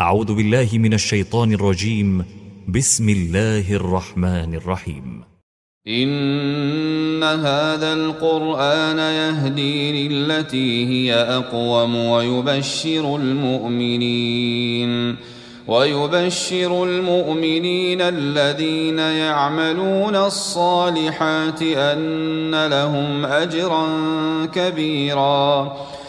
أعوذ بالله من الشيطان الرجيم. بسم الله الرحمن الرحيم. إن هذا القرآن يهدي للتي هي أقوم ويبشر المؤمنين ويبشر المؤمنين الذين يعملون الصالحات أن لهم أجرا كبيرا.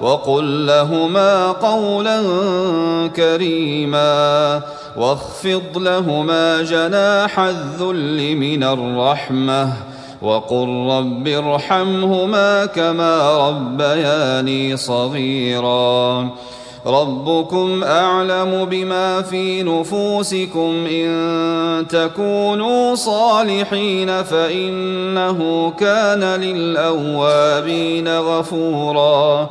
وقل لهما قولا كريما واخفض لهما جناح الذل من الرحمة وقل رب ارحمهما كما ربياني صغيرا ربكم أعلم بما في نفوسكم إن تكونوا صالحين فإنه كان للأوابين غفورا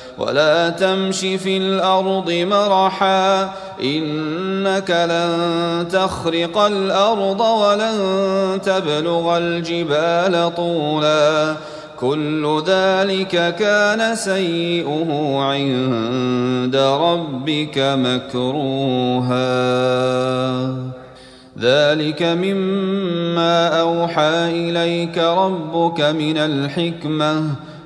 ولا تمش في الأرض مرحا إنك لن تخرق الأرض ولن تبلغ الجبال طولا كل ذلك كان سيئه عند ربك مكروها ذلك مما أوحى إليك ربك من الحكمة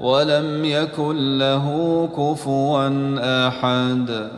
ولم يكن له كفوا أحد.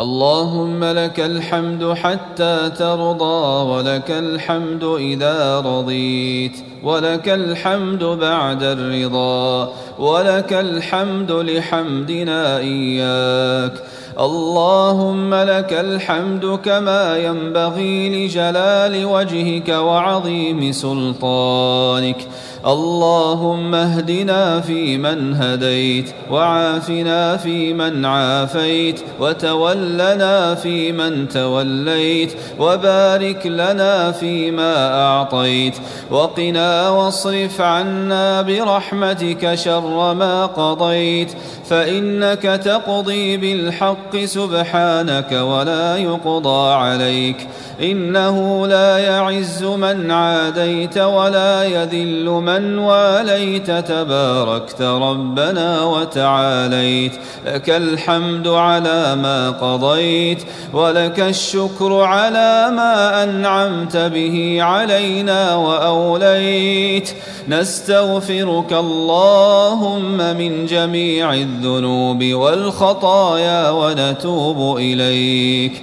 اللهم لك الحمد حتى ترضى ولك الحمد إذا رضيت ولك الحمد بعد الرضا ولك الحمد لحمدنا إياك. اللهم لك الحمد كما ينبغي لجلال وجهك وعظيم سلطانك. اللهم اهدنا فيمن هديت وعافنا فيمن عافيت وتولنا فيمن توليت وبارك لنا فيما أعطيت. وقنا واصرف عنا برحمتك شر ما قضيت. فإنك تقضي بالحق سبحانك ولا يقضى عليك. إنه لا يعز من عاديت ولا يذل من واليت تباركت ربنا وتعاليت لك الحمد على ما قضيت ولك الشكر على ما أنعمت به علينا وأوليت. نستغفرك اللهم من جميع الذنوب والخطايا ونتوب إليك.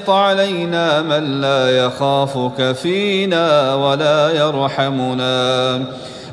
علينا من لا يخافك فينا ولا يرحمنا.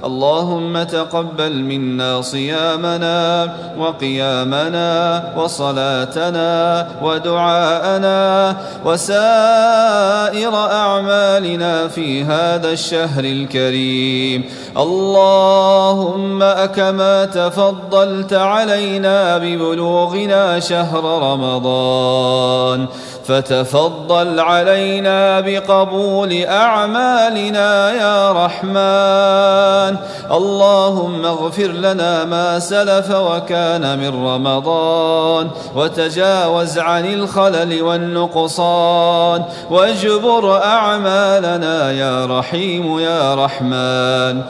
اللهم تقبل منا صيامنا وقيامنا وصلاتنا ودعاءنا وسائر أعمالنا في هذا الشهر الكريم. اللهم أكما تفضلت علينا ببلوغنا شهر رمضان. فتفضل علينا بقبول أعمالنا يا رحمن. اللهم اغفر لنا ما سلف وكان من رمضان وتجاوز عن الخلل والنقصان واجبر أعمالنا يا رحيم يا رحمن.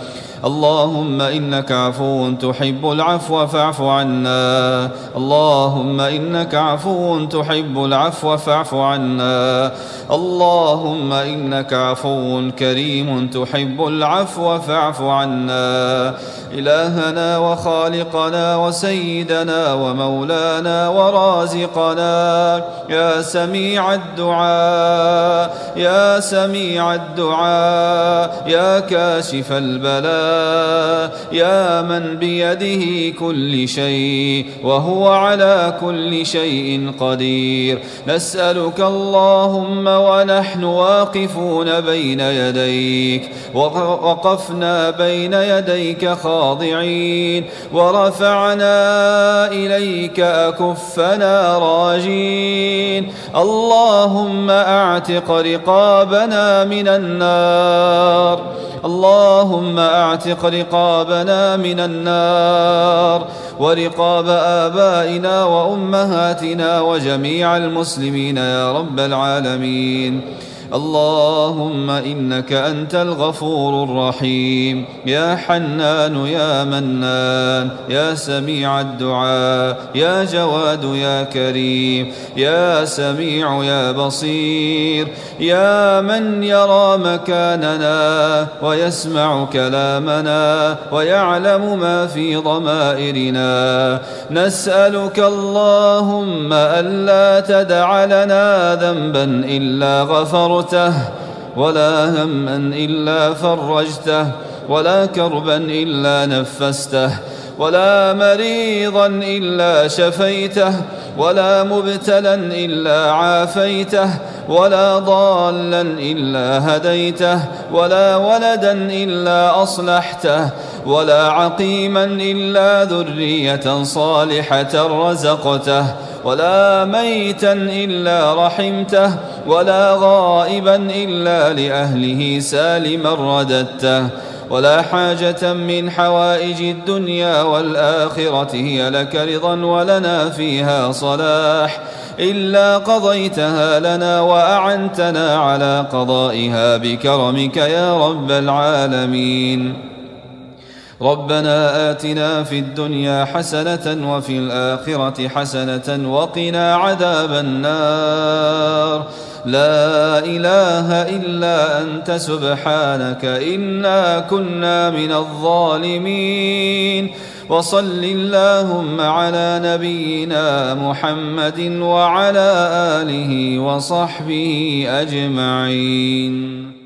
اللهم إنك عفو تحب العفو فاعف عنا. اللهم إنك عفو تحب العفو فاعف عنا. اللهم إنك عفو كريم تحب العفو فاعف عنا. إلهنا وخالقنا وسيدنا ومولانا ورازقنا. يا سميع الدعاء يا سميع الدعاء يا كاشف البلاء. يا من بيده كل شيء وهو على كل شيء قدير. نسألك اللهم ونحن واقفون بين يديك وقفنا بين يديك خاضعين ورفعنا إليك أكفنا راجين. اللهم أعتق رقابنا من النار. اللهم أعتق رقابنا من النار ورقاب آبائنا وأمهاتنا وجميع المسلمين يا رب العالمين اللهم إنك أنت الغفور الرحيم. يا حنان يا منان يا سميع الدعاء يا جواد يا كريم يا سميع يا بصير يا من يرى مكاننا ويسمع كلامنا ويعلم ما في ضمائرنا. نسألك اللهم ألا تدع لنا ذنبا إلا غفرته ولا هما إلا فرجته ولا كربا إلا نفسته ولا مريضا إلا شفيته ولا مبتلا إلا عافيته ولا ضالا إلا هديته ولا ولدا إلا أصلحته ولا عقيما إلا ذرية صالحة رزقته ولا ميتا إلا رحمته ولا غائبا إلا لأهله سالما رددته. ولا حاجة من حوائج الدنيا والآخرة هي لك رضا ولنا فيها صلاح. إلا قضيتها لنا وأعنتنا على قضائها بكرمك يا رب العالمين. ربنا آتنا في الدنيا حسنة وفي الآخرة حسنة وقنا عذاب النار. لا إله إلا أنت سبحانك إنا كنا من الظالمين. وصل اللهم على نبينا محمد وعلى آله وصحبه أجمعين.